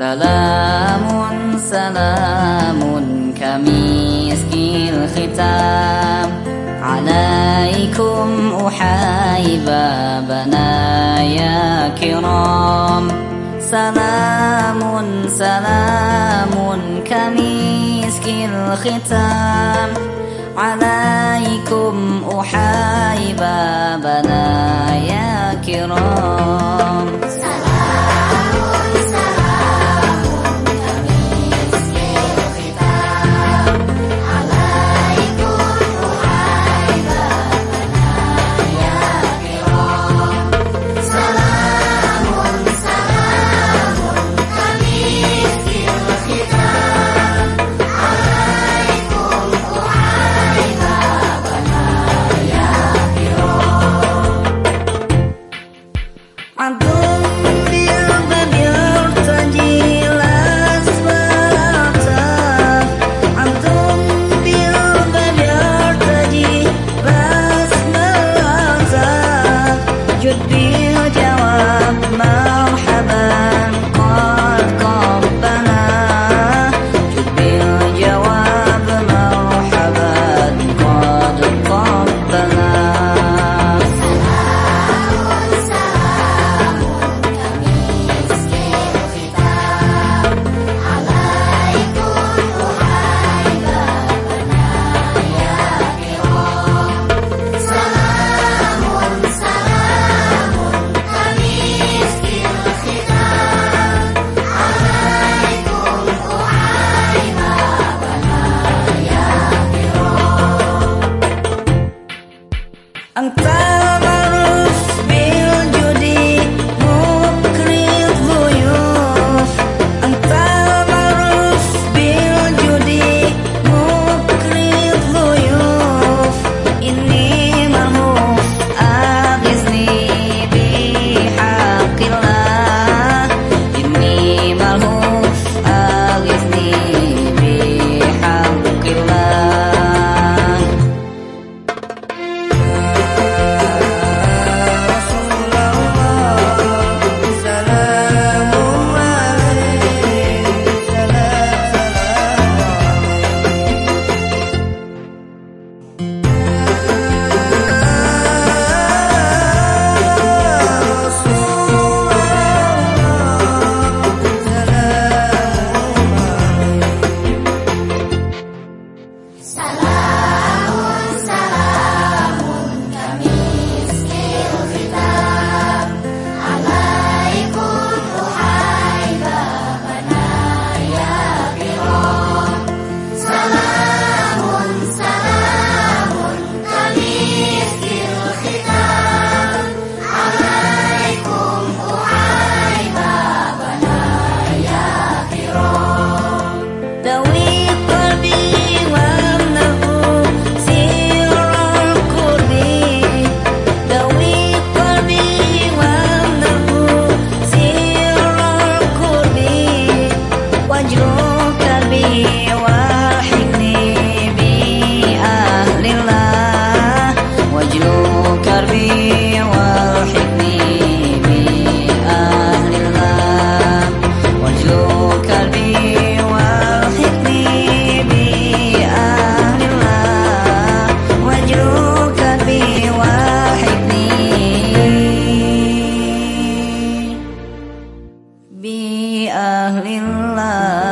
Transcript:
سلام سلام كمسك الختام. عليكم أحايب بنايا كرام. سلام سلام كمسك الختام. عليكم أحايب بنايا yo te que بأهل الله.